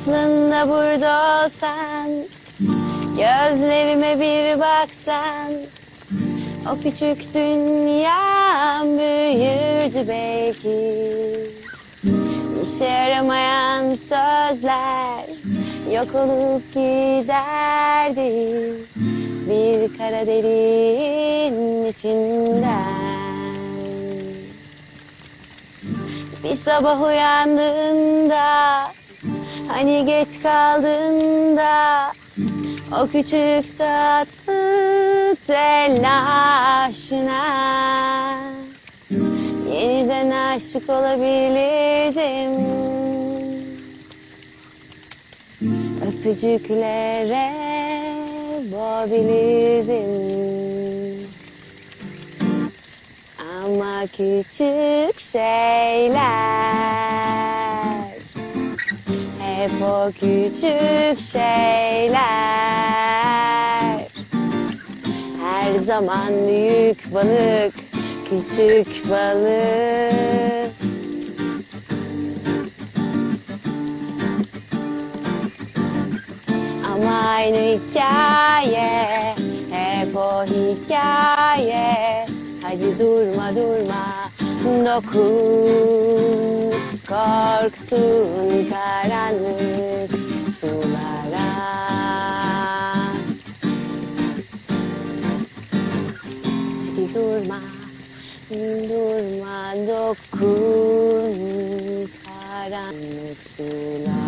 Aslında burada olsan Gözlerime bir baksan O küçük dünya büyürdü belki. İşe yaramayan sözler Yok olup giderdi Bir kara deliğin içinden. Bir sabah uyandığında Hani geç kaldığında O küçük tatlı telaşına Yeniden aşık olabilirdim. Öpücüklere boğabilirdim. Ama küçük şeyler O küçük şeyler. Her zaman büyük balık Küçük balık. Ama aynı hikaye Hep o hikaye. Hadi durma durma Dokun Korktun karanlık sulara durma Durma dokun Karanlık sulara